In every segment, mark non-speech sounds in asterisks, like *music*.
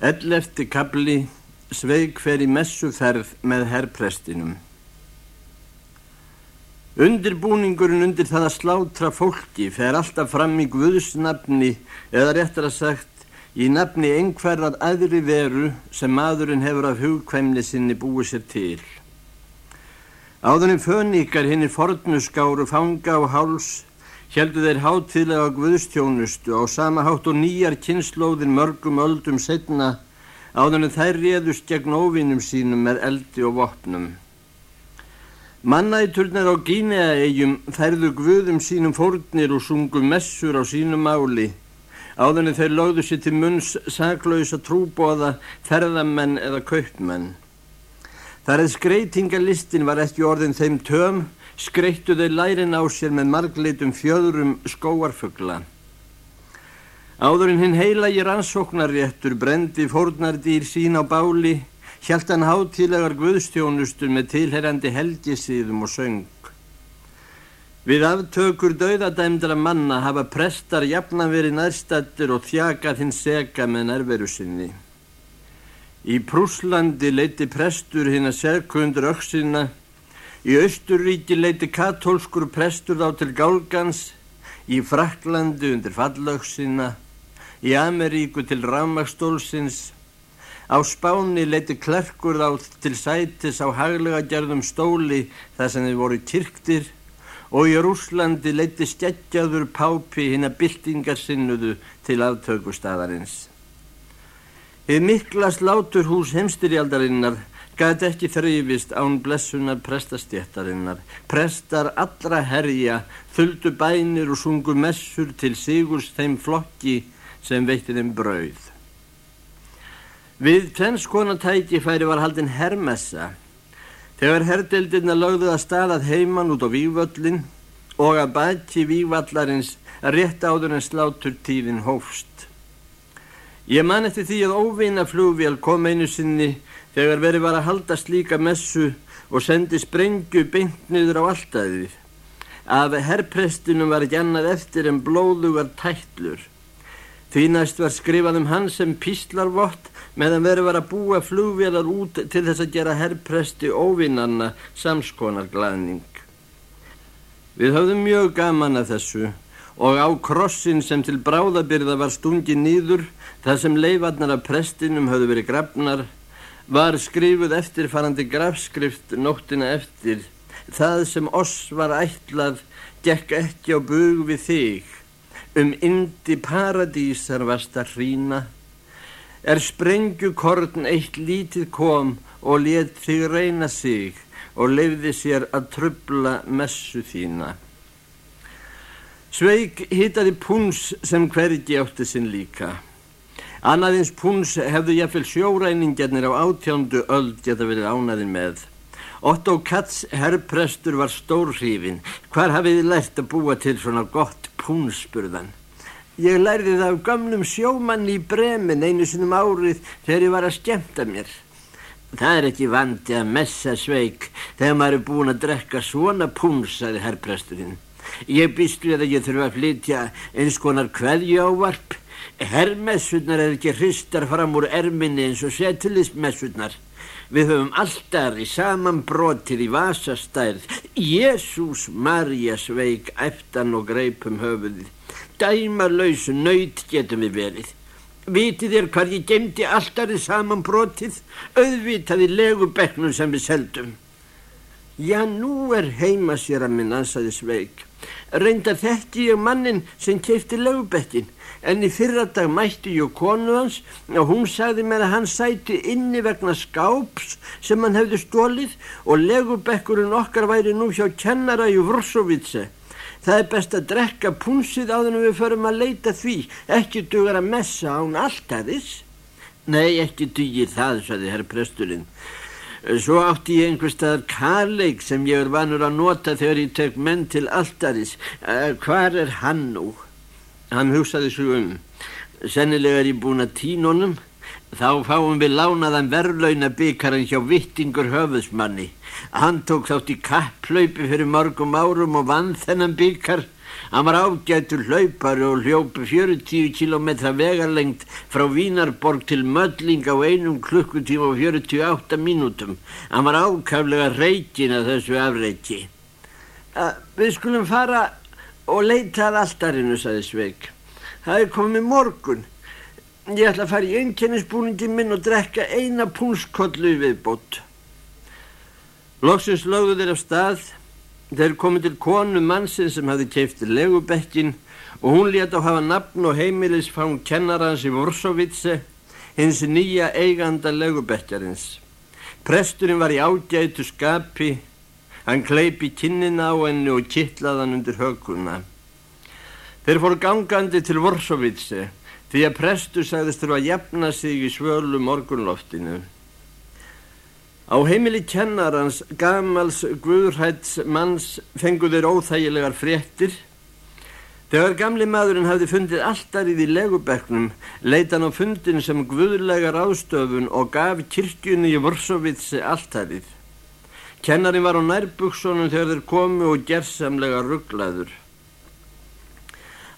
Ellefti kabli sveig hver í messuferð með herrprestinum. Undirbúningurinn undir það að slátra fólki fer alltaf fram í Guðsnafni eða réttar að sagt í nafni einhverjar aðri veru sem maðurinn hefur af hugkvæmni sinni búið sér til. Áðunum föníkar hinn í fornuskáru fanga og háls heldu þeir hátilega Guðstjónustu á sama hátt og nýjar kynnslóðir mörgum öldum setna áðunum þær réðust gegn óvinnum sínum með eldi og vopnum. Mannæturnar á Gínea-eigjum færðu guðum sínum fórnir og sungu messur á sínum máli. Áðurinn þeir lögðu sér til munns saklausa trúbóða, ferðamenn eða kaupmenn. Þar eða skreitingalistin var ekki orðin þeim töm, skreittu þeir lærin á sér með marglitum fjöðrum skóarfugla. Áðurinn hinn heila í rannsóknarréttur brendi fórnardýr sín á báli, hjælt hann hátílegar guðstjónustur með tilherrandi helgisíðum og söng. Við aftökur dauðadæmdra manna hafa prestar jafna verið næstættur og þjakað hinn sega með nærveru sinni. Í Prúslandi leiti prestur hinn að segkundur auksina, í Östurríki leiti katólskur prestur þá til gálgans, í Fraklandi undir fallauksina, í Ameríku til rámakstólsins, Á spáni leiti klerkur þá til sætis á haglega gerðum stóli þar sem þið voru kyrktir og í Rúslandi leiti stjeggjaður pápi hinn að byltingarsinnuðu til aftökustadarins. Þið mikla sláturhús heimstyrjaldarinnar gæti ekki þrýfist án blessunar prestastjéttarinnar. Prestar allra herja þuldu bænir og sungu messur til sigurs þeim flokki sem veitti þeim brauð. Við tvennskona tækifæri var haldinn herrmessa þegar herrdeildina lögðuð að staðað heimann út á vývöllin og að bæti vývallarins rétt áður en slátur tífin hófst. Ég man eftir því að óvinna flugvél kom einu sinni þegar verið var að halda slíka messu og sendi sprengju beint niður á alltæðið. Af herrprestinum var gjannað eftir en blóðugar tætlur. Því næst var skrifað um hann sem píslarvott meðan verið var að búa flugvélar út til þess að gera herrpresti óvinnanna samskonar glæðning. Við höfðum mjög gaman að þessu og á krossin sem til bráðabyrða var stungi nýður þar sem leifarnar af prestinum höfðu verið grafnar var skrifuð eftirfarandi grafskrift nóttina eftir það sem oss var ætlað gekk ekki á bug við þig um indi paradísar varst að hrína er sprengjukorn eitt lítið kom og let þig reyna sig og leiði sér að trubla messu þína. Sveig hittaði púns sem hvergi átti sinn líka. Annaðins púns hefðu jáfnvel sjóræningjarnir á átjándu öll geta verið ánaðin með. Otto Katz herrprestur var stórhrífin. Hvar hafið þið lært að búa til svona gott púnsspurðan? Ég lærði það af gamlum sjómanni í bremin einu sinum árið þegar ég var að skemta mér. Það er ekki vandi að messa sveik þegar maður er búin að drekka svona púns, sagði herrpresturinn. Ég býst við að ég þurfa að flytja eins konar kveðju ávarp. Herrmessurnar er ekki hristar fram úr erminni eins og setulismessurnar. Við höfum alltaf í saman brotir í vasastærð. Jésús Marja sveik eftan og greipum höfuðið dæmarlausu nöyt getum við verið. Vitið þér hvað ég gemdi alltarið saman brotið, auðvitaði legubeknum sem við seldum. Já, nú er heima sér að minn ansaði sveik. Reyndar þekki ég mannin sem keipti legubekkin, en í fyrra dag mætti ég konu hans og hún sagði mér að hann sæti inni vegna skáps sem hann hefði stólið og legubekkurinn okkar væri nú hjá kennara í Vrosovitse. Það er best að drekka púnsið áður en við förum að leita því. Ekki dugar að messa án alltaris. Nei, ekki dugir það, saði herr presturinn. Svo átti ég einhver staðar karleik sem ég er vanur að nota þegar ég tek menn til alltaris. Uh, hvar er hann nú? Hann hugsaði svo um. Sennilega er ég búin að tínunum. Þá fáum við lánaðan verðlauna byggarinn hjá Vittingur höfðsmanni. Hann tók þátt í kapplaupi fyrir mörgum árum og vann þennan byggar Hann var ágættur hlaupari og hljópi 40 km vegarlengt frá Vínarborg til Mölling á einum klukkutíma og 48 mínútum. Hann var ákaflega reikin að þessu afreiki. Við skulum fara og leita að alltarinu, saði Sveig. Það er komið morgun. Ég ætla að fara í einkennisbúningin minn og drekka eina púnskollu við bót. Lóksins lögðu þeir af stað. Þeir komið til konu mannsinn sem hafði keift legubekkin og hún létt á hafa nafn og heimilisfang kennarans í Vorsovitse, hins nýja eiganda legubekkjarins. Presturinn var í ágætu skapi, hann kleipi kinnina á henni og kittlaðan undir höguna. Þeir fóru gangandi til Vorsovitse því að prestur sagðist þurfa að jafna sig í svölu morgunloftinu. Á heimili kennarans gamals guðræts manns fenguður óþægilegar fréttir. Þegar gamli maðurinn hafði fundið alltarið í legubeknum, leita hann á fundin sem guðlegar ástöfun og gaf kirkjunni í Vorsovitsi alltarið. Kennarin var á nærbuksunum þegar þeir komu og gerðsamlega rugglaður.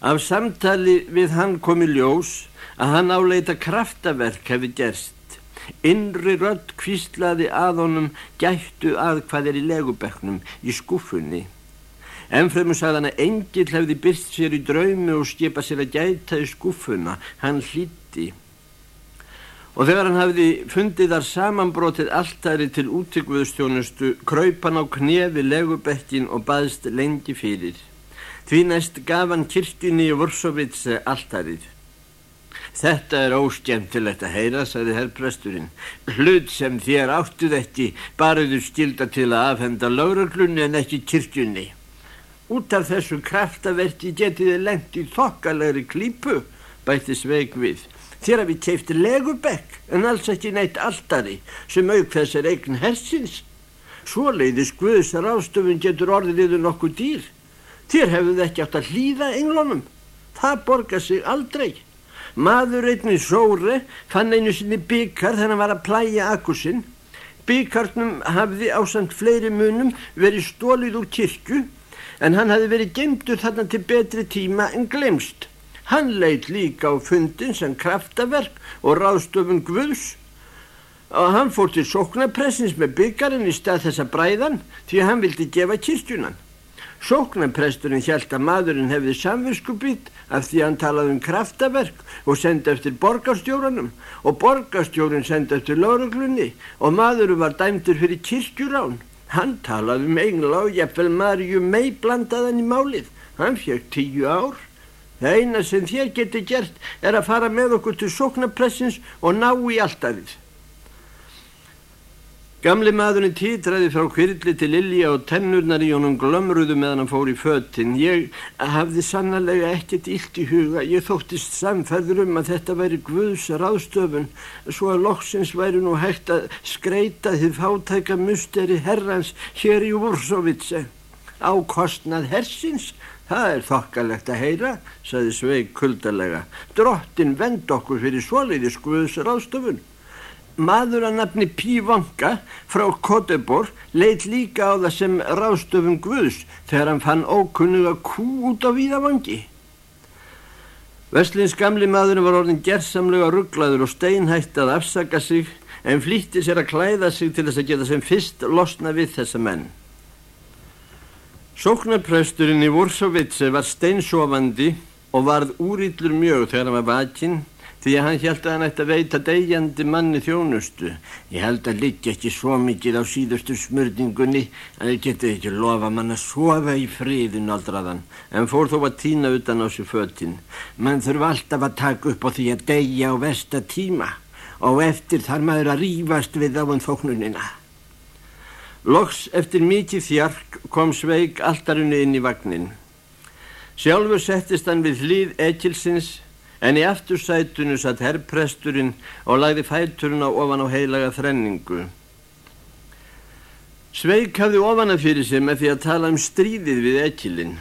Af samtali við hann komi ljós að hann áleita kraftaverk hefði gerst. Innri rödd kvíslaði að honum gættu að hvað er í legubeknum í skuffunni. Ennfremur sagði hann að engil hefði byrst sér í draumi og skipa sér að gæta í skuffuna. Hann hlíti. Og þegar hann hafði fundið þar samanbrotið alltari til útíkvöðustjónustu, kraup hann á knefi legubekkin og baðst lengi fyrir. Því næst gaf hann kirkjunni í Vorsovitse alltarið. Þetta er óskemtilegt að heyra, sagði herrpresturinn. Hlut sem þér áttuð ekki, baruður skilda til að afhenda lauraglunni en ekki kirkjunni. Út af þessu kraftaverti getið þið lengt í þokkalegri klípu, bætti sveig við. Þér hafi keifti legubekk en alls ekki neitt aldari sem auk þessar eign hersins. Svoleiðis Guðsar ástöfun getur orðið yfir nokkuð dýr. Þér hefðu ekki átt að hlýða englunum. Það borgar sig aldrei. Maður einnig sóri fann einu sinni byggar þegar hann var að plæja akkusinn. Byggarnum hafði ásand fleiri munum verið stólið úr kirkju en hann hafði verið gemdur þarna til betri tíma en glemst. Hann leitt líka á fundin sem kraftaverk og ráðstöfun Guðs og hann fór til sóknarpressins með byggarinn í stað þessa bræðan því hann vildi gefa kirkjunan. Sóknarpresturinn hjælt að maðurinn hefði samvinskubitt af því hann talaði um kraftaverk og sendi eftir borgarstjóranum og borgarstjórin sendi eftir lauruglunni og maðurinn var dæmtur fyrir kirkjurán. Hann talaði um engla og jafnvel Marju mei blandaðan í málið. Hann fjög tíu ár. Það eina sem þér geti gert er að fara með okkur til sóknarpressins og ná í alltarið. Gamli maðurinn títraði frá kvirli til Lilja og tennurnar í honum glömruðu meðan hann fór í föttin. Ég hafði sannlega ekkert illt í huga. Ég þóttist samferður um að þetta væri Guðs ráðstöfun svo að loksins væri nú hægt að skreita þið fátæka musteri herrans hér í Úrsovitse. Á kostnað hersins? Það er þokkalegt að heyra, saði Sveig kuldalega. Drottin vend okkur fyrir svoleiðis Guðs ráðstöfun. Maður að nafni Pívanga frá Kotebor leitt líka á það sem ráðstöfum Guðs þegar hann fann ókunnuga kú út á víðavangi. Veslins gamli maðurinn var orðin gerðsamlega rugglaður og steinhætt að afsaka sig en flýtti sér að klæða sig til þess að geta sem fyrst losna við þessa menn. Sóknarpresturinn í Vorsovitse var steinsofandi og varð úrýllur mjög þegar hann var vakinn því að hann held að hann ætti að veita degjandi manni þjónustu. Ég held að liggja ekki svo mikið á síðustu smörningunni að það geti ekki lofa mann að sofa í friðin aldraðan, en fór þó að týna utan á sér föttin. Mann þurfa alltaf að taka upp á því að degja á versta tíma og eftir þar maður að rýfast við á hann þóknunina. Loks eftir mikið þjark kom Sveig alltarinu inn í vagnin. Sjálfur settist hann við hlýð Ekilsins en í aftursætunu satt herrpresturinn og lagði fæturinn á ofan á heilaga þrenningu. Sveig hafði ofana fyrir sig með því að tala um stríðið við Ekilinn.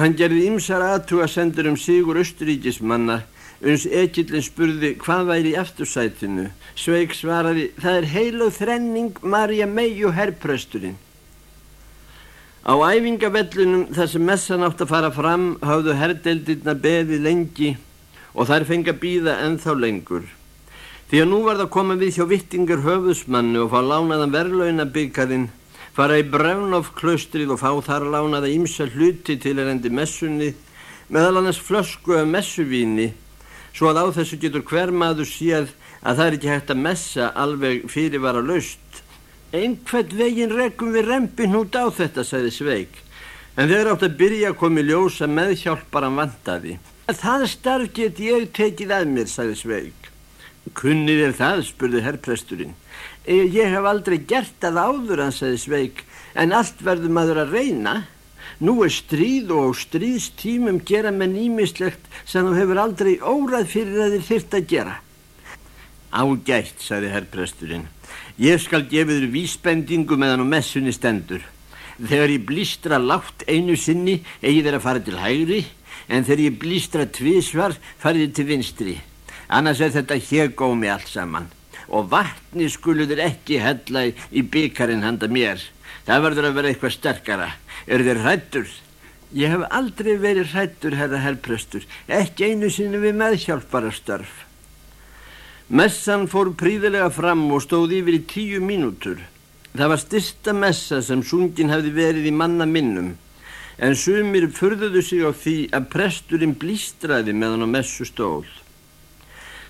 Hann gerði ymsar aðtuga sendur um Sigur Östuríkismanna uns Ekilinn spurði hvað væri í aftursætinu. Sveig svaraði það er heilu þrenning Marja mei og herrpresturinn. Á æfingavellunum þar sem messan átt að fara fram hafðu herrdeildirna beði lengi og þær fengi að býða ennþá lengur. Því að nú var það komið við hjá vittingar höfusmannu og fá lánaðan verðlaunabyggarinn, fara í Brevnóf-klaustrið og fá þar lánaða ímsa hluti til erendi messunni, meðal annars flösku af messuvíni, svo að á þessu getur hver maður séð að það er ekki hægt að messa alveg fyrirvara laust. Einhvern veginn rekum við rempin út á þetta, sagði Sveig, en þeir átt að byrja að komi ljósa meðhjálparan vandaði. Það starf get ég tekið að mér, sagði Sveig. Kunnið er það, spurði herrpresturinn. E, ég hef aldrei gert það áður, hann sagði Sveig, en allt verður maður að reyna. Nú er stríð og stríðstímum gera með nýmislegt sem þú hefur aldrei órað fyrir að þið þyrt að gera. Ágætt, sagði herrpresturinn. Ég skal gefa þér vísbendingu meðan á messunni stendur. Þegar ég blístra látt einu sinni, eigi þeir að fara til hægri, en þegar ég blístra tvísvar, farið til vinstri annars er þetta hégómi allt saman og vatni skuluður ekki hella í byggarinn handa mér það verður að vera eitthvað sterkara er þeir hrættur? Ég hef aldrei verið hrættur, herra helprestur ekki einu sinni við meðhjálpara störf Messan fór príðilega fram og stóð yfir í tíu mínútur. Það var styrsta messa sem sungin hefði verið í manna minnum. En sumir furðuðu sig á því að presturinn blístraði meðan á messu stól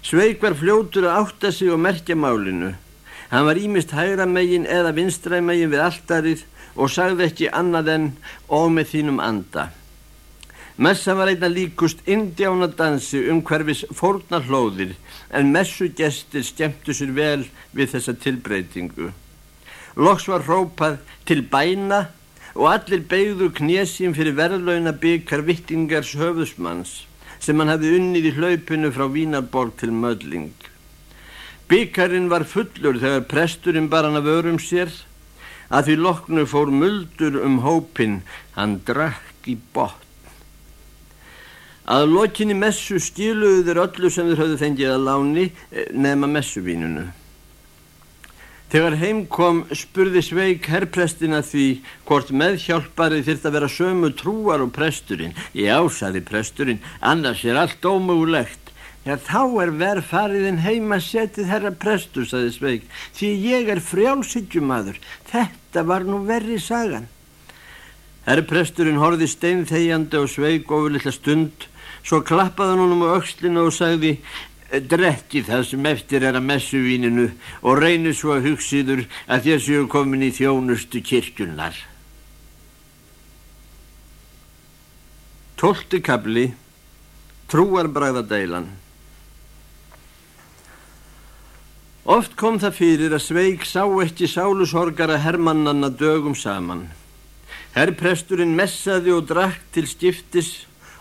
Sveig var fljótur að átta sig og merkja málinu. Hann var ímist hægra megin eða vinstræ megin við alltarið og sagði ekki annað en og með þínum anda. Messa var einna líkust indjánadansi um hverfis fórnar hlóðir en messugestir skemmtu sér vel við þessa tilbreytingu. Loks var hrópað til bæna og allir beigðu knésím fyrir verðlauna byggar vittingars höfusmanns sem hann hafði unnið í hlaupinu frá Vínarborg til Mödling. Byggarinn var fullur þegar presturinn bar hann að vörum sér að því loknu fór muldur um hópin, hann drakk í botn. Að lokinni messu skiluðu þeir öllu sem þeir höfðu fengið að láni eh, nefna messuvínunu. Þegar heim kom spurði Sveig herrprestina því hvort meðhjálpari þurft að vera sömu trúar og presturinn. Já, saði presturinn, annars er allt ómögulegt. Já, þá er verð fariðin heima setið herra prestur, saði Sveig, því ég er frjálsíkjumadur. Þetta var nú verri sagan. Herrpresturinn horfi steinþegjandi og Sveig ofur litla stund, svo klappaði hann um aukslinu og sagði drekki það sem eftir er að messuvíninu og reynir svo að hugsiður að þér séu komin í þjónustu kirkjunnar. Tólti kabli Trúarbræðadælan Oft kom það fyrir að Sveig sá ekki sálusorgara hermannanna dögum saman. Herrpresturinn messaði og drakk til skiptis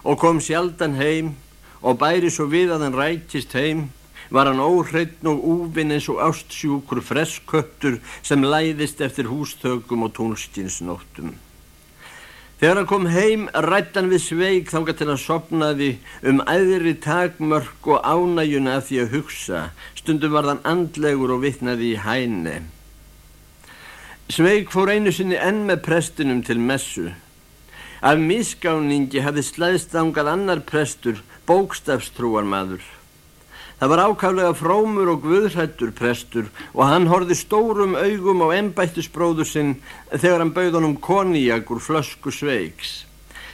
og kom sjaldan heim og bæri svo við að hann rætist heim var hann óhreitn og úvinn eins og ástsjúkur fresköttur sem læðist eftir hústökum og tónstinsnóttum. Þegar hann kom heim rætt hann við sveig þángar til hann sopnaði um æðri takmörk og ánægjuna af því að hugsa. Stundum var hann andlegur og vittnaði í hæni. Sveig fór einu sinni enn með prestinum til messu. Af misgáningi hafði slæðst ángað annar prestur, bókstafstrúar maður. Það var ákaflega frómur og guðhættur prestur og hann horfi stórum augum á ennbættisbróðu sinn þegar hann bauð honum koníak úr flösku sveiks.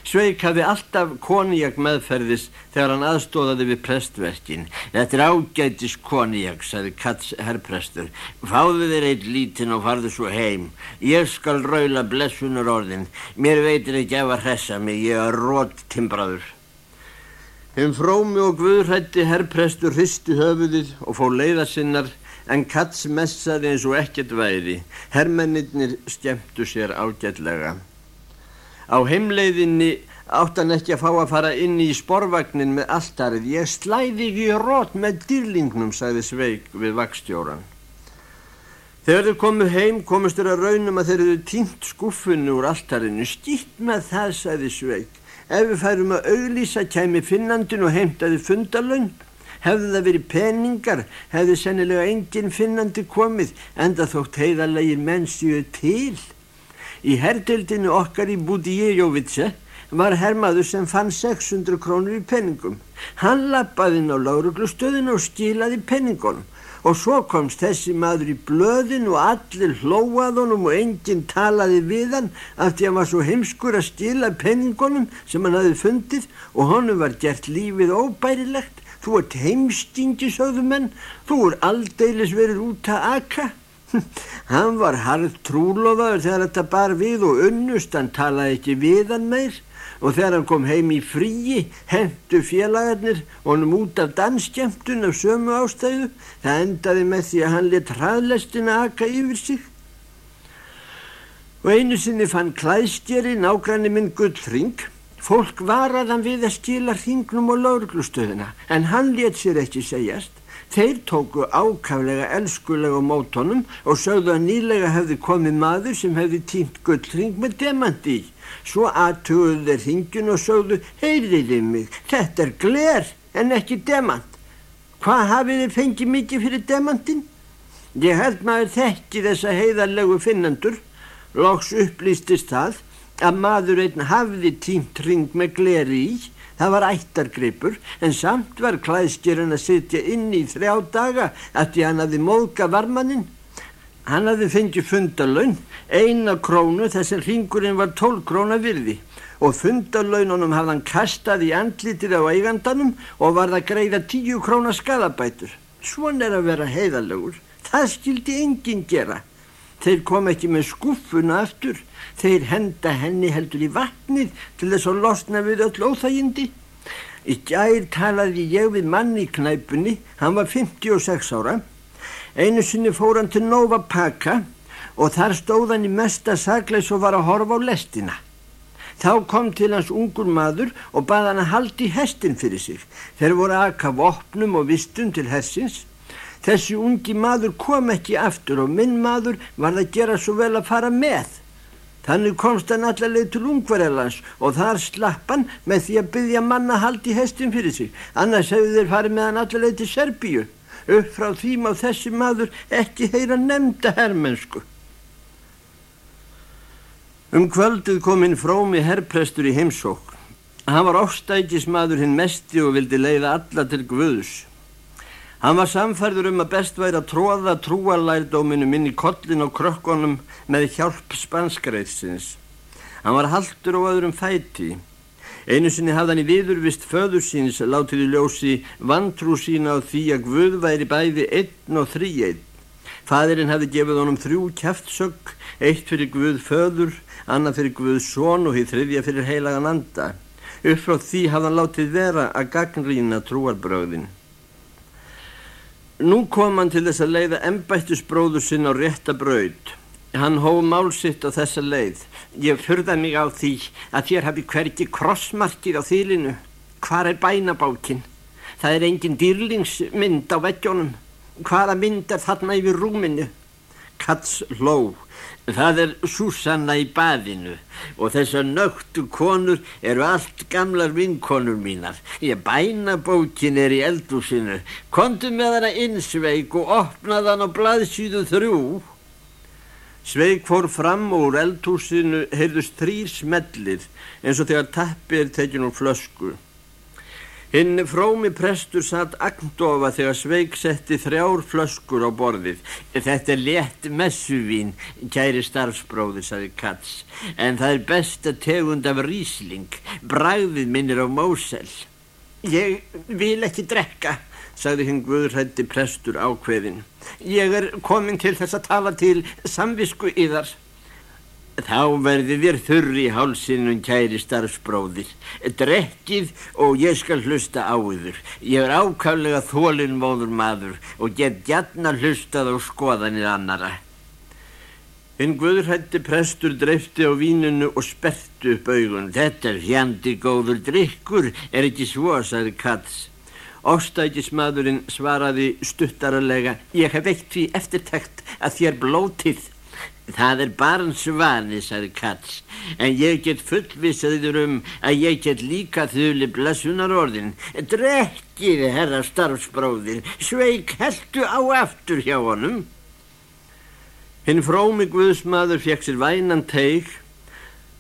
Sveik hafði alltaf koníak meðferðis þegar hann aðstóðaði við prestverkin. Þetta er ágætis koníak, saði Katz herrprestur. Fáðu þér eitt lítinn og farðu svo heim. Ég skal raula blessunur orðin. Mér veitir ekki ef að hressa mig, ég er rótt timbraður. Hinn frómi og guðrætti herrprestur hristi höfuðið og fó leiða sinnar en Katz messaði eins og ekkert væri. Herrmennir skemmtu sér ágætlega. Á heimleiðinni átt hann ekki að fá að fara inn í sporvagnin með alltarið. Ég slæði ekki rót með dýrlingnum, sagði Sveig við vakstjóran. Þegar þau komu heim komust þeir að raunum að þeir eru tínt skuffunni úr alltarinu. Stýtt með það, sagði Sveig. Ef við færum að auglýsa kæmi finnandin og heimtaði fundalögn, hefði það verið peningar, hefði sennilega engin finnandi komið, enda þótt heiðarlegin menn séu til. Í herdildinu okkar í Budíjejovitse var hermaður sem fann 600 krónur í penningum. Hann lappaði inn á lauruglustöðinu og skilaði penningunum og svo komst þessi maður í blöðin og allir hlóaðunum og enginn talaði við hann af því að hann var svo heimskur að skila penningunum sem hann hafi fundið og honum var gert lífið óbærilegt. Þú ert heimstingi, sögðu menn, þú er aldeilis verið út að aka. *laughs* hann var harð trúlofaður þegar þetta bar við og unnust, hann talaði ekki við hann meir. Og þegar hann kom heim í fríi hendu félagarnir honum út af dansskemtun af sömu ástæðu. Það endaði með því að hann let hraðlestina aka yfir sig. Og einu sinni fann klæðstjeri nágranni minn gullring fólk varaðan við að skila hringnum og lauruglustöðina en hann let sér ekki segjast Þeir tóku ákaflega elskulega mótonum og sögðu að nýlega hefði komið maður sem hefði týnt gullring með demandi í. Svo aðtöguðu þeir hringin og sögðu, heyriði mig, þetta er gler en ekki demant. Hvað hafið þið fengið mikið fyrir demantin? Ég held maður þekki þessa heiðarlegu finnandur. Lóks upplýstist það að maður einn hafði týnt ring með gleri í Það var ættargripur en samt var klæðskjörun að sitja inn í þrjá daga eftir hann hafði móðka varmaninn. Hann hafði fengið fundalaun, eina krónu þess að ringurinn var tól króna virði og fundalaununum hafði hann kastað í andlitið á eigandanum og var það greiða tíu króna skadabætur. Svon er að vera heiðalegur, það skildi enginn gera. Þeir kom ekki með skuffuna aftur, þeir henda henni heldur í vatnið til þess að losna við öll óþægindi. Í gær talaði ég við manni í knæpunni, hann var 56 ára. Einu sinni fór hann til Nova Paka og þar stóð hann í mesta sagleis og var að horfa á lestina. Þá kom til hans ungur maður og bað hann að haldi hestin fyrir sig. Þeir voru aðka vopnum og vistum til hessins Þessi ungi maður kom ekki aftur og minn maður var að gera svo vel að fara með. Þannig komst hann allarleið til ungverðarlands og þar slapp hann með því að byggja manna haldi hestin fyrir sig. Annars hefur þeir farið með hann allarleið til Serbíu. Upp frá því má þessi maður ekki heyra nefnda herrmennsku. Um kvöldið kom hinn frómi herrprestur í heimsók. Hann var ofstækismadur hinn mesti og vildi leiða alla til Guðus. Hann var samfærður um að best væri að tróða trúalærdóminu minn í kollin og krökkunum með hjálp spanskreitsins. Hann var haldur á öðrum fæti. Einu sinni hafði hann í viðurvist föður síns látið í ljósi vantrú sína á því að Guð væri bæði einn og þrý einn. Fæðirinn hafði gefið honum þrjú kæftsögg, eitt fyrir Guð föður, annað fyrir Guð són og hitt þriðja fyrir heilagan anda. Upp frá því hafði hann látið vera að gagnrýna trúarbröðin. Nú kom hann til þess að leiða embættisbróður sinn á rétta braud. Hann hóð málsitt á þessa leið. Ég fyrða mig á því að þér hafi hverki krossmarkið á þýlinu. Hvar er bænabákinn? Það er engin dýrlingsmynd á veggjónum. Hvaða mynd er þarna yfir rúminu? Kats hló. Það er Susanna í baðinu og þessar nögtu konur eru allt gamlar vinkonur mínar. Ég bæna bókin er í eldúsinu. Kontu með hana innsveik og opnaði hann á blaðsýðu þrjú. Sveik fór fram og úr eldúsinu heyrðust þrýr smellir eins og þegar tappi er tekin úr flösku. Hinn frómi prestur satt agndofa þegar Sveig setti þrjár flöskur á borðið. Þetta er létt messuvín, kæri starfsbróður, saði Katz, en það er besta tegund af rísling. Bræðið minnir á mósel. Ég vil ekki drekka, sagði hinn guðrætti prestur ákveðin. Ég er komin til þess að tala til samvisku yðar. Þá verði þér þurri í hálsinum kæri starfsbróðir. Drekkið og ég skal hlusta á yður. Ég er ákvæmlega þólinnmóður maður og get gætna hlustað á skoðanir annara. Hinn guðrætti prestur dreifti á vínunu og sperti upp augun. Þetta er fjandi góður drikkur, er ekki svo, sagði Katz. Óstækismadurinn svaraði stuttaralega, ég hef veikt því eftirtækt að þér blótið. Það er barn svani, sagði Katz, en ég get fullvisaður um að ég get líka þuli blessunar orðin. Drekkið, herra starfsbróðir, sveik heldu á aftur hjá honum. Hinn frómi Guðsmaður fekk sér vænan teig.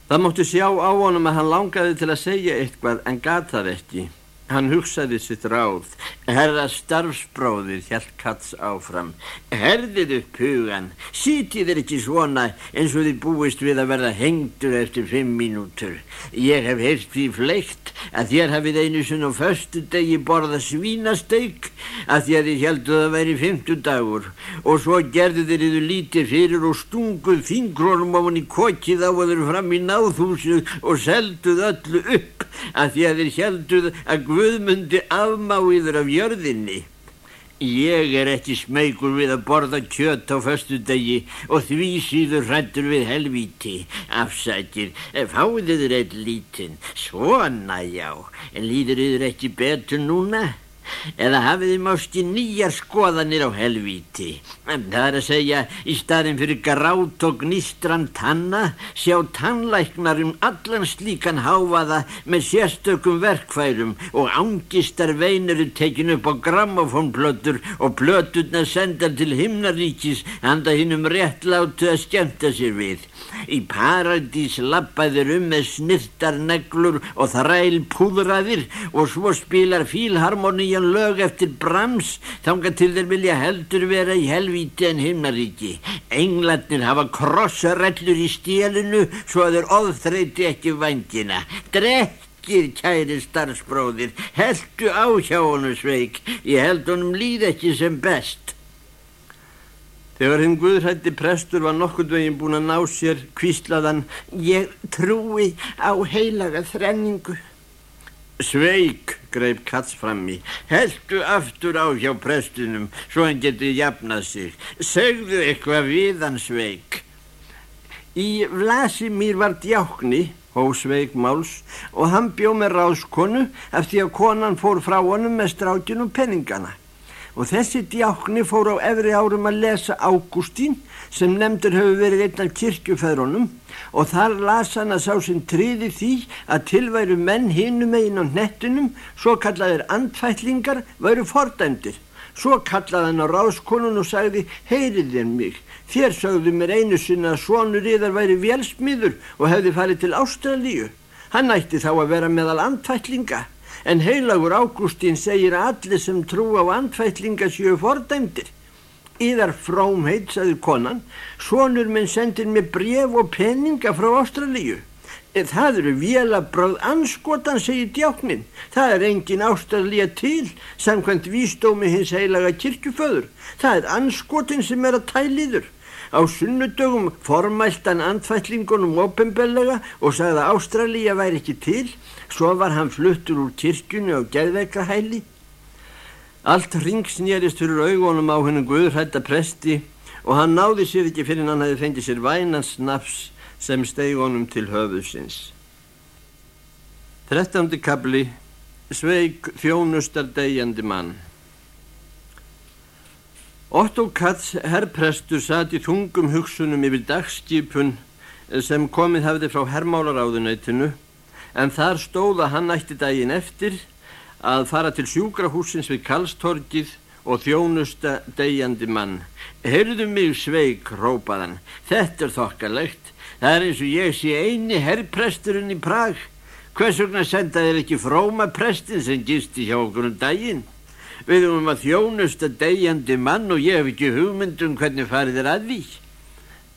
Það móttu sjá á honum að hann langaði til að segja eitthvað en gata það ekki. Hann hugsaði sitt ráð. Herra starfsbróðir, hjælt Katz áfram. Herðið upp hugan. Sýtið er ekki svona eins og þið búist við að verða hengtur eftir fimm mínútur. Ég hef heilt því fleikt að þér hafið einu sunn á förstu degi borða svínasteik að þér þið helduð að veri fymtu dagur og svo gerðu þeir yfir lítið fyrir og stunguð þingrónum á hann í kokið á þeir fram í náðhúsu og selduð öllu upp að þér þið helduð að Guðmundi afmáiður af jörðinni. Ég er ekki smeykur við að borða kjött á förstu degi og því síður hrættur við helvíti. Afsækir, fáið þið reitt lítinn. Svona já, en líður þið ekki betur núna? Eða hafið þið máski nýjar skoðanir á helvíti. Það er að segja, í staðin fyrir grát og gnistran tanna, sjá tannlæknar um allan slíkan háfaða með sérstökum verkfærum og ángistar veinuru tekin upp á grammofónplötur og plöturna sendar til himnaríkis handa hinnum réttlátu að skemta sér við. Í paradís lappaður um með snirtarneglur og þræl púðraðir og svo spilar fílharmonían lög eftir brams þánga til þeir vilja heldur vera í helvíti en himnaríki. Englarnir hafa krossarellur í stélinu svo að þeir ofþreyti ekki vangina. Drekkir, kæri starfsbróðir, heldu á hjá honum sveik. Ég held honum líð ekki sem best. Þegar hinn Guðrætti prestur var nokkund veginn búin að ná sér kvíslaðan Ég trúi á heilaga þrenningu. Sveik, greip Katz fram í, heldu aftur á hjá prestunum svo hann geti jafnað sig. Segðu eitthvað við hann Sveik. Í Vlasimír var djákni, hó Sveik Máls, og hann bjó með ráðskonu eftir að konan fór frá honum með strákinu penningana og þessi djákni fór á efri árum að lesa Ágústín sem nefndur hefur verið einn af kirkjufæðrunum og þar las hann að sá sem triði því að tilværu menn hinum megin á nettunum, svo kallaðir andfætlingar, væru fordæmdir. Svo kallaði hann á ráðskonun og sagði, heyrið þér mig, þér sögðu mér einu sinna að svonur yðar væri velsmiður og hefði farið til Ástralíu. Hann ætti þá að vera meðal andfætlinga en heilagur Ágústín segir að allir sem trú á andfætlinga séu fordæmdir. Íðar frám heit, sagði konan, svonur minn sendir mér bref og peninga frá Ástralíu. Eh, það eru vélabröð anskotan, segir djáknin. Það er engin Ástralíu til, samkvæmt vísdómi hins heilaga kirkjuföður. Það er anskotin sem er að tæliður. Á sunnudögum formæltan andfætlingunum ofinbellega og sagði að Ástralíu væri ekki til Svo var hann fluttur úr kirkjunni á geðveikahæli. Allt ringsnýjarist fyrir augunum á hennu guðrætta presti og hann náði sér ekki fyrir hann hefði fengið sér vænan snaps sem stegi honum til höfuðsins. Þrettandi kabli Sveig þjónustar degjandi mann. Otto Katz, herrprestur, satt í þungum hugsunum yfir dagskipun sem komið hafði frá hermálaráðunætinu en þar stóða hann ætti daginn eftir að fara til sjúkrahúsins við Karlstorgið og þjónusta degjandi mann. Heyrðu mig sveik, rópaðan, þetta er þokkalegt. Það er eins og ég sé eini herrpresturinn í Prag. Hvers vegna senda þér ekki fróma prestin sem gisti hjá okkur um daginn? Við höfum að þjónusta degjandi mann og ég hef ekki hugmyndum hvernig farið er að því.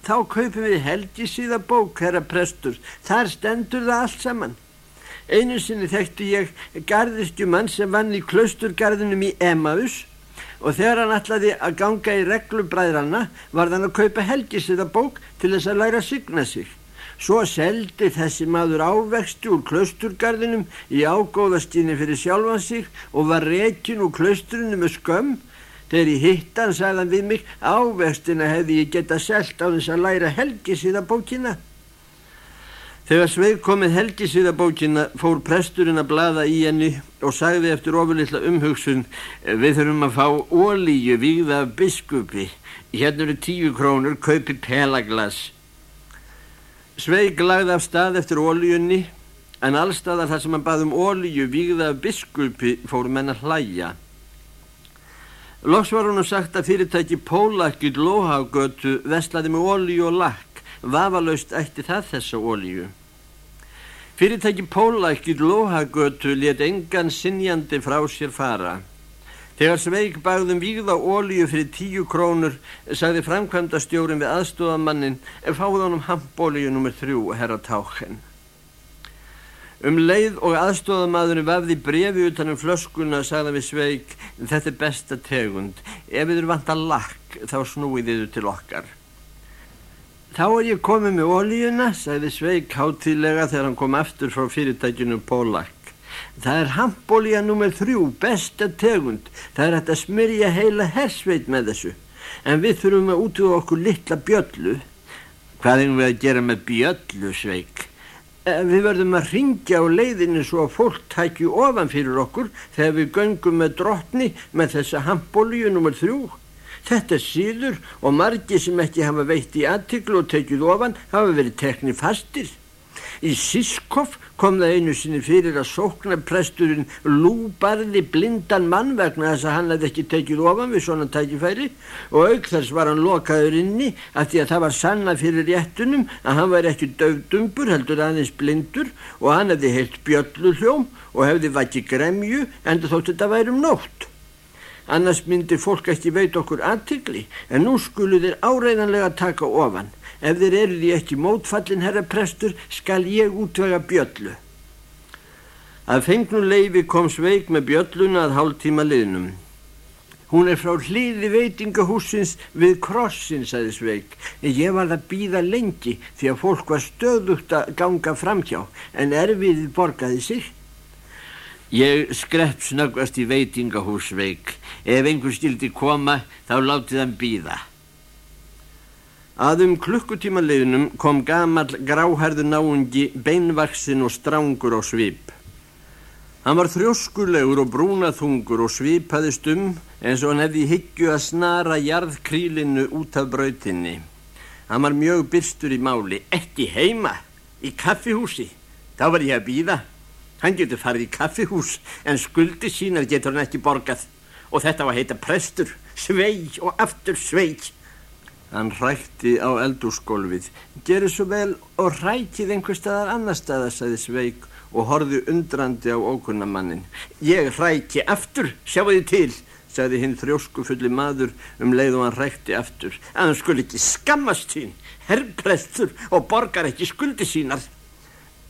Þá kaupum við helgi síða bók, herra prestur. Þar stendur það allt saman. Einu sinni þekkti ég garðistjumann sem vann í klausturgarðinum í Emmaus og þegar hann ætlaði að ganga í reglubræðrana var hann að kaupa helgisiða bók til þess að læra signa sig. Svo seldi þessi maður ávexti úr klausturgarðinum í ágóðastíni fyrir sjálfan sig og var rekin úr klausturinu með skömm. Þegar ég hitt hann sagði hann við mig ávextina hefði ég geta selt á þess að læra helgisiða bókina. Þegar Sveig komið helgisviðabókina fór presturinn að blada í henni og sagði eftir ofurlilla umhugsun við þurfum að fá ólíu víða af biskupi. Hérna eru tíu krónur, kaupi pelaglas. Sveig lagði af stað eftir ólíunni en allstaðar þar sem hann bað um ólíu víða af biskupi fór menn að hlæja. Loks var hún sagt að fyrirtæki Pólak í Lóhagötu vestlaði með ólíu og lakk, vafalaust ætti það þessa ólíu. Fyrirtæki Pólak í Lóhagötu let engan sinjandi frá sér fara. Þegar Sveig bagðum víða ólíu fyrir tíu krónur sagði framkvæmda stjórin við aðstofamannin ef fáð honum hampolíu nr. 3 herra tákinn. Um leið og aðstofamadurinn vafði brefi utanum flöskuna sagði við Sveig þetta er besta tegund ef þið eru vant að lakk þá snúið þið til okkar. Þá er ég komið með ólíuna sagði Sveig hátilega þegar hann kom aftur frá fyrirtækinu Pólak. Það er hampolíja nr. 3, besta tegund. Það er hægt að smyrja heila hersveit með þessu. En við þurfum að útúða okkur litla bjöllu. Hvað erum við að gera með bjöllu, Sveig? Eh, við verðum að ringja á leiðinu svo að fólk tækju ofan fyrir okkur þegar við göngum með drottni með þessa hampolíu nr. 3. Þetta síður og margi sem ekki hafa veitt í aðtiklu og tekjuð ofan hafa verið tekni fastir. Í Siskov kom það einu sinni fyrir að sóknarpresturinn lúbarði blindan mann vegna þess að hann hefði ekki tekið ofan við svona tækifæri og auk þess var hann lokaður inni að því að það var sanna fyrir réttunum að hann væri ekki dögdumbur heldur aðeins blindur og hann hefði heilt bjöllu hljóm og hefði vakið gremju en þótt þetta væri um nótt. Annars myndir fólk ekki veit okkur aðtikli en nú skulu þeir áreiðanlega taka ofan. Ef þeir eru því ekki mótfallin herra prestur skal ég útvega bjöllu. Að fengnu leifi kom Sveig með bjölluna að hálf tíma liðnum. Hún er frá hliði veitingahúsins við krossin, sagði Sveig. Ég var að býða lengi því að fólk var stöðugt að ganga framhjá en erfiðið borgaði sig. Ég skrepp snöggast í veitingahús, Sveig. Ef einhver stildi koma þá látið hann býða. Aðum klukkutíma leiðnum kom gamal gráherðu náungi beinvaksin og strángur á svip. Hann var þrjóskulegur og brúnaþungur og svipaðist um eins og hann hefði higgju að snara jarðkrílinu út af brautinni. Hann var mjög byrstur í máli, ekki heima, í kaffihúsi. Þá var ég að býða. Hann getur farið í kaffihús en skuldi sínar getur hann ekki borgað og þetta var heita prestur, sveig og aftur sveig. Hann rækti á eldúsgólfið. Gerið svo vel og rækið einhver staðar annar staðar, sagði Sveig og horfið undrandi á ókunnamannin. Ég ræki aftur, sjáu þið til, sagði hinn þrjóskufulli maður um leið og hann rækti aftur. Að hann skul ekki skammast sín, herrprestur og borgar ekki skuldi sínar.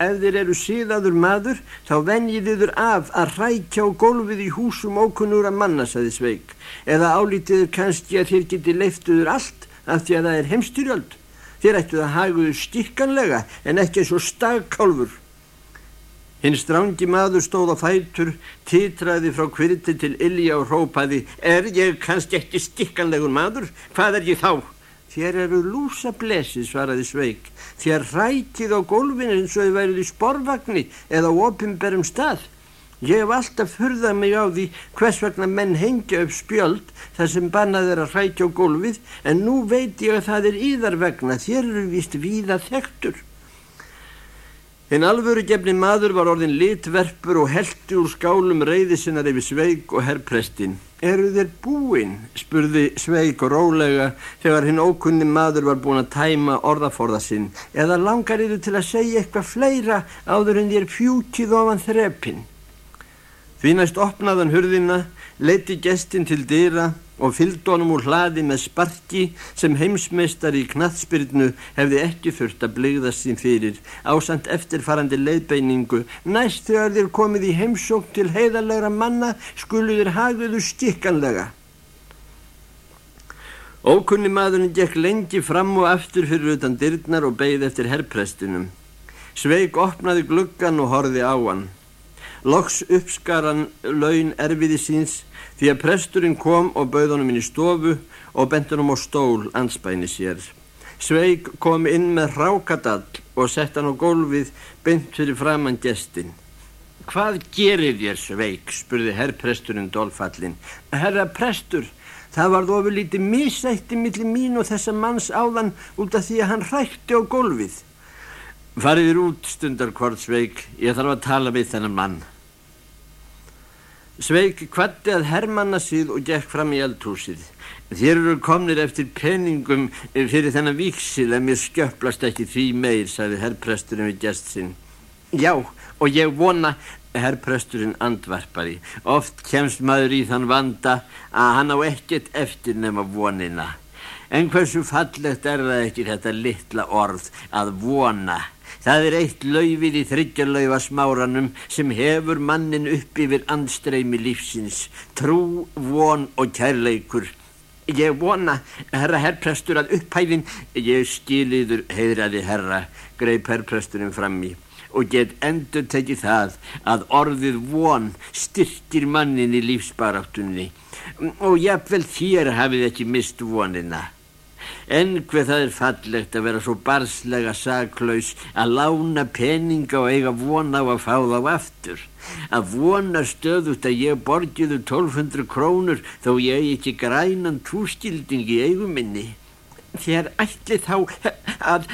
Ef þið eru síðaður maður, þá venjið þið af að rækja á gólfið í húsum ókunnúra manna, sagði Sveig. Eða álítið kannski að þér geti leiftuður allt af því að það er heimstyrjöld. Þér ættu það haguðu stikkanlega en ekki eins og stagkálfur. Hinn strángi maður stóð á fætur, titraði frá kvirti til Ilja og rópaði Er ég kannski ekki stikkanlegur maður? Hvað er ég þá? Þér eru lúsa blesið, svaraði Sveig. Þér rækið á gólfinu eins og þið værið í sporvagni eða á opimberum stað. Ég hef alltaf furðað mig á því hvers vegna menn hengja upp spjöld þar sem bannað er að hrækja á gólfið en nú veit ég að það er íðar vegna þér eru vist víða þektur. Hinn alvöru gefni maður var orðin litverpur og heldi úr skálum reyði sinnar yfir Sveig og herrprestin. Eru þeir búinn? spurði Sveig og rólega þegar hinn ókunni maður var búin að tæma orðaforða sinn. Eða langar yfir til að segja eitthvað fleira áður en þér fjútið ofan þrepinn. Því næst opnaðan hurðina, leiti gestin til dyra og fylgd honum úr hlaði með sparki sem heimsmeistari í knatsbyrnu hefði ekki þurft að bligða sín fyrir ásand eftirfarandi leiðbeiningu. Næst þegar þér komið í heimsók til heiðarlegra manna skulu þér hagðuðu stikkanlega. Ókunni maðurinn gekk lengi fram og aftur fyrir utan dyrnar og beigð eftir herrprestinum. Sveig opnaði gluggan og horfi á hann. Loks uppskaran laun erfiði síns því að presturinn kom og bauð honum inn í stofu og bent honum á stól ansbæni sér. Sveig kom inn með rákadall og sett hann á gólfið beint fyrir framann gestin. Hvað gerir þér Sveig? spurði herrpresturinn dolfallin. Herra prestur, það var þó lítið misætti millir mín og þessa manns áðan út af því að hann rækti á gólfið. Fariður út stundar hvort Sveig, ég þarf að tala við þennan mann. Sveig kvatti að hermanna síð og gekk fram í eldhúsið. Þér eru komnir eftir peningum fyrir þennan viksil en mér skjöplast ekki því meir, sagði herrpresturinn við gæst sinn. Já, og ég vona, herrpresturinn andvarpari. Oft kemst maður í þann vanda að hann á ekkert eftir nema vonina. En hversu fallegt er það ekki þetta litla orð að vona? Það er eitt laufið í þryggjarlaufa smáranum sem hefur mannin upp yfir andstreimi lífsins, trú, von og kærleikur. Ég vona, herra herrprestur, að upphæfin, ég skiliður heiðraði herra, greip herrpresturinn fram í og get endur tekið það að orðið von styrkir mannin í lífsbaráttunni og jáfnvel þér hafið ekki mist vonina. En hver það er fallegt að vera svo barslega saklaus að lána peninga og eiga vona á að fá þá aftur. Að vona stöðut að ég borgiðu 1200 krónur þó ég ekki grænan túskilding í eiguminni. Þér ætli þá að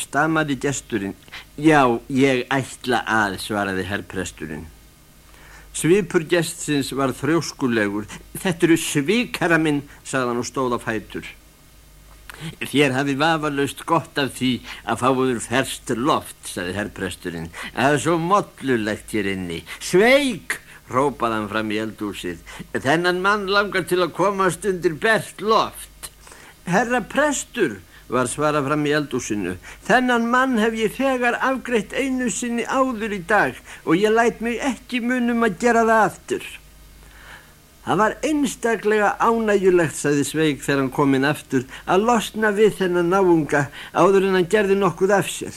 stamaði gesturinn. Já, ég ætla að, svaraði herrpresturinn. Svipur gestsins var þrjóskulegur. Þetta eru svíkara minn, sagðan og stóð á fætur. Þér hafi vafalaust gott af því að fáuður ferst loft, saði herrpresturinn. Það er svo mollulegt hér inni. Sveik, rópaði hann fram í eldúsið. Þennan mann langar til að komast undir bert loft. Herra prestur, var svara fram í eldúsinu. Þennan mann hef ég þegar afgreitt einu sinni áður í dag og ég læt mig ekki munum að gera það aftur. Það var einstaklega ánægjulegt, saði Sveig þegar hann kom inn aftur, að losna við þennan náunga áður en hann gerði nokkuð af sér.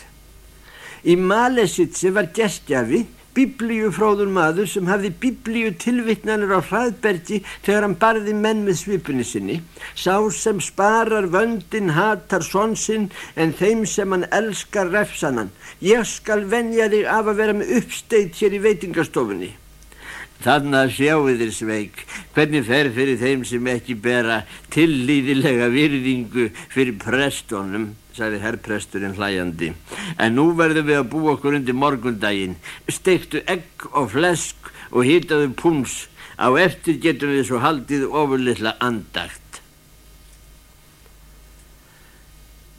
Í Malesitsi var gestjafi, biblíufróður maður sem hafði biblíu tilvittnanir á hraðbergi þegar hann barði menn með svipunni sinni. Sá sem sparar vöndin hatar svonsinn en þeim sem hann elskar refsanan. Ég skal venja þig af að vera með uppsteitt hér í veitingastofunni. Þannig að sjáu þér sveik hvernig fer fyrir þeim sem ekki bera tillýðilega virðingu fyrir prestónum, sagði herrpresturinn hlæjandi. En nú verðum við að búa okkur undir morgundaginn. Steiktu egg og flesk og hýtaðu púms. Á eftir getum við svo haldið ofurlitla andagt.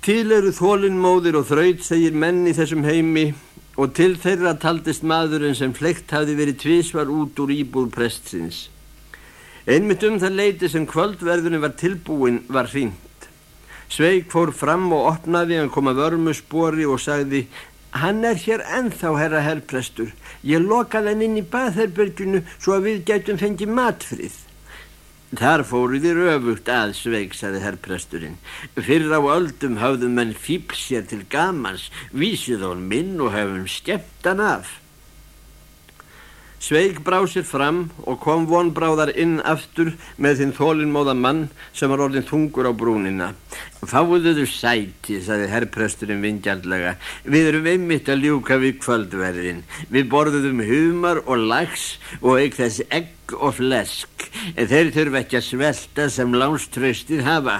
Til eru þólinnmóðir og þraut, segir menn í þessum heimi og til þeirra taldist maðurinn sem fleikt hafi verið tvísvar út úr íbúð prestsins. Einmitt um það leiti sem kvöldverðunum var tilbúin var hringt. Sveig fór fram og opnaði hann koma vörmu spori og sagði Hann er hér enþá, herra herrprestur. Ég lokaði hann inn í baðherberginu svo að við gætum fengið matfrið. Þar fóru þér öfugt að sveig, saði herrpresturinn. Fyrir á öldum hafðum menn fíbl sér til gamans, vísið hún minn og hefum skept hann af. Sveig brá sér fram og kom vonbráðar inn aftur með þinn þólinnmóða mann sem var orðin þungur á brúnina. Fáðuðu sæti, saði herrpresturinn vingjarlega. Við erum einmitt að ljúka við kvöldverðin. Við borðuðum humar og lags og eik þessi egg og flesk. En þeir þurfa ekki að svelta sem lánströstið hafa.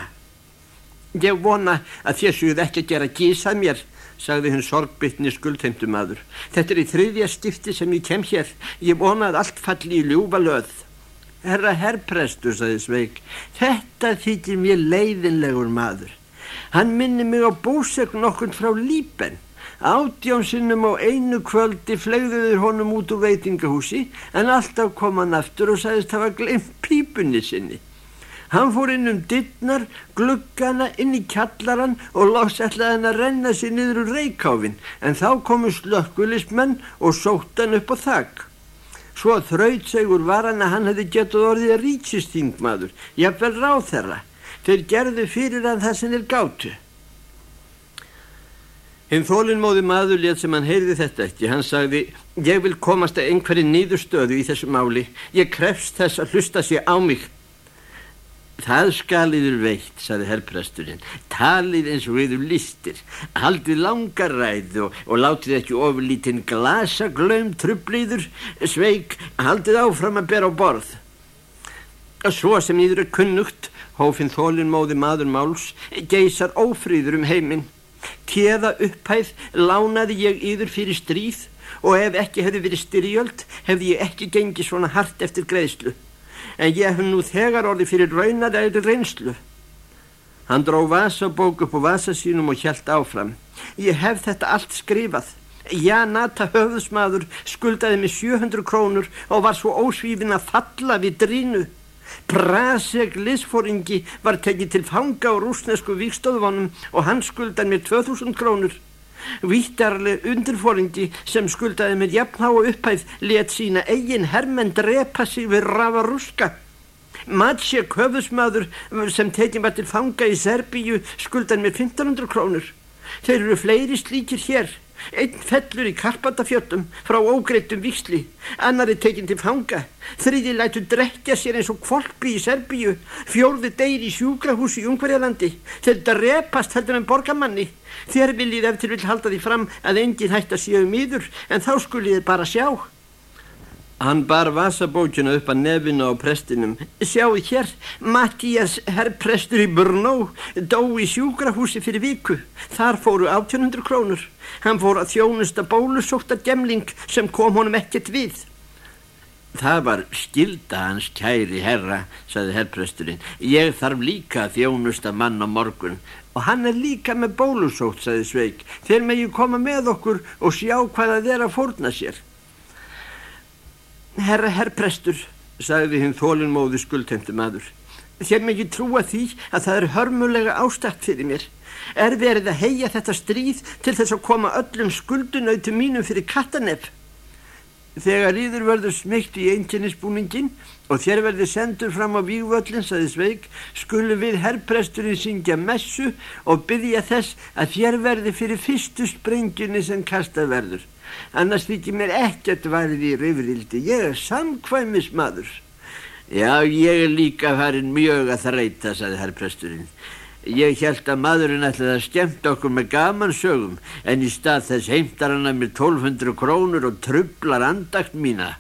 Ég vona að þér séuð ekki að gera gísað mér, sagði hinn sorgbytni skuldheimtumadur. Þetta er í þriðja stifti sem ég kem hér. Ég vona að allt falli í ljúfa löð. Herra herrprestur, sagði Sveig, þetta þykir mér leiðinlegur maður. Hann minni mig á búsegn okkur frá lípen. Átjónsinnum á einu kvöldi flegðuður honum út úr veitingahúsi en alltaf kom hann aftur og sagðist hafa glemt pípunni sinni. Hann fór inn um dittnar, gluggana, inn í kjallaran og loks ætlaði hann að renna sér niður úr reikáfin en þá komu slökkulismenn og sótt hann upp á þakk. Svo þrautsegur var hann að hann hefði getuð orðið að ríkistingmaður, jafnvel ráð þeirra. Þeir gerðu fyrir hann það sem þeir gáttu. Hinn þólinnmóði maður létt sem hann heyrði þetta ekki. Hann sagði, ég vil komast að einhverju nýðustöðu í þessu máli. Ég krefst þess að hlusta sér á mig. Það skaliður veitt, saði herrpresturinn, talið eins og viður listir, haldið langaræð og, og látið ekki ofurlítinn glasaglöym trubliður, sveik, haldið áfram að bera á borð. Svo sem íður er kunnugt, hófinn þólinnmóði maður máls, geysar ófríður um heiminn. Téða upphæð lánaði ég íður fyrir stríð og ef ekki hefði verið styrjöld hefði ég ekki gengið svona hart eftir greiðslu. En ég hef nú þegar orði fyrir raunadæri reynslu. Hann dró vasabók upp á vasasínum og hjælt áfram. Ég hef þetta allt skrifað. Janata höfðsmaður skuldaði mig 700 krónur og var svo ósvífin að falla við drínu. Prasek Lisfóringi var tekið til fanga á rúsnesku vikstöðvonum og hann skuldaði mér 2000 krónur. Vítarli undirfóringi sem skuldaði mér jafnhá og upphæð let sína eigin hermenn drepa sig við rafa rúska. Matsek höfðsmaður sem tekið var til fanga í Serbíu skuldaði mér 1500 krónur. Þeir eru fleiri slíkir hér. Einn fellur í Karpatafjöldum frá ógreitum viksli, annar er tekinn til fanga, þriði lætu drekja sér eins og kvolpi í Serbíu, fjórði deyri í sjúkrahús í Ungverjalandi, þeir drepast heldur en borgamanni. Þér viljið eftir vil halda því fram að enginn hægt að séu miður en þá skuljið bara sjá. Hann bar vasabókina upp að nefinu á prestinum. Sjáu hér, Mattías herrprestur í Brno dó í sjúkrahúsi fyrir viku. Þar fóru 1800 krónur. Hann fór að þjónusta bólusóttar gemling sem kom honum ekkert við. Það var skilda hans kæri herra, saði herrpresturinn. Ég þarf líka að þjónusta mann á morgun og hann er líka með bólusótt, saði Sveig. Þeir megi koma með okkur og sjá hvað að þeirra fórna sér. Herra herrprestur, sagði hinn þólinnmóði skuldhendu maður, þér ekki trúa því að það er hörmulega ástætt fyrir mér. Er verið að heia þetta stríð til þess að koma öllum skuldunautu mínum fyrir kattanepp? Þegar íður verður smygt í eintinnisbúningin og þér verður sendur fram á vígvöllin, saði Sveig, skulum við herrpresturinn syngja messu og byggja þess að þér verði fyrir fyrstu sprengjunni sem kasta verður annars þykir mér ekkert varði í reyfrildi, ég er samkvæmis maður. Já, ég er líka farin mjög að þreita, saði herrpresturinn. Ég held að maðurinn ætlaði að skemmt okkur með gamansögum en í stað þess heimtar hann að mér 1200 krónur og trublar andakt mína.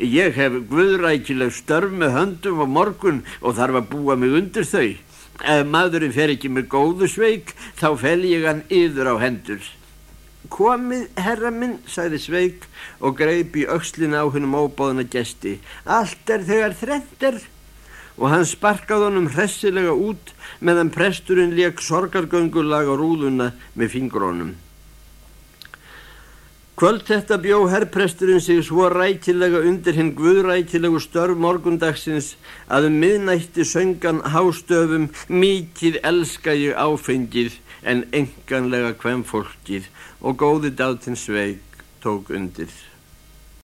Ég hef guðrækileg störf með höndum á morgun og þarf að búa mig undir þau. Ef maðurinn fer ekki með góðu sveik þá fel ég hann yður á hendur. Komið, herra minn, sagði Sveig og greip í aukslina á hennum óbóðuna gesti. Allt er þegar þrent er. Og hann sparkaði honum hressilega út meðan presturinn leik sorgargöngulag á rúðuna með fingrónum. Kvöld þetta bjó herrpresturinn sig svo rækilega undir hinn guðrækilegu störf morgundagsins að um miðnætti söngan hástöfum mikið elska ég áfengið en enganlega hvem fólkið og góði dátinn sveig tók undir.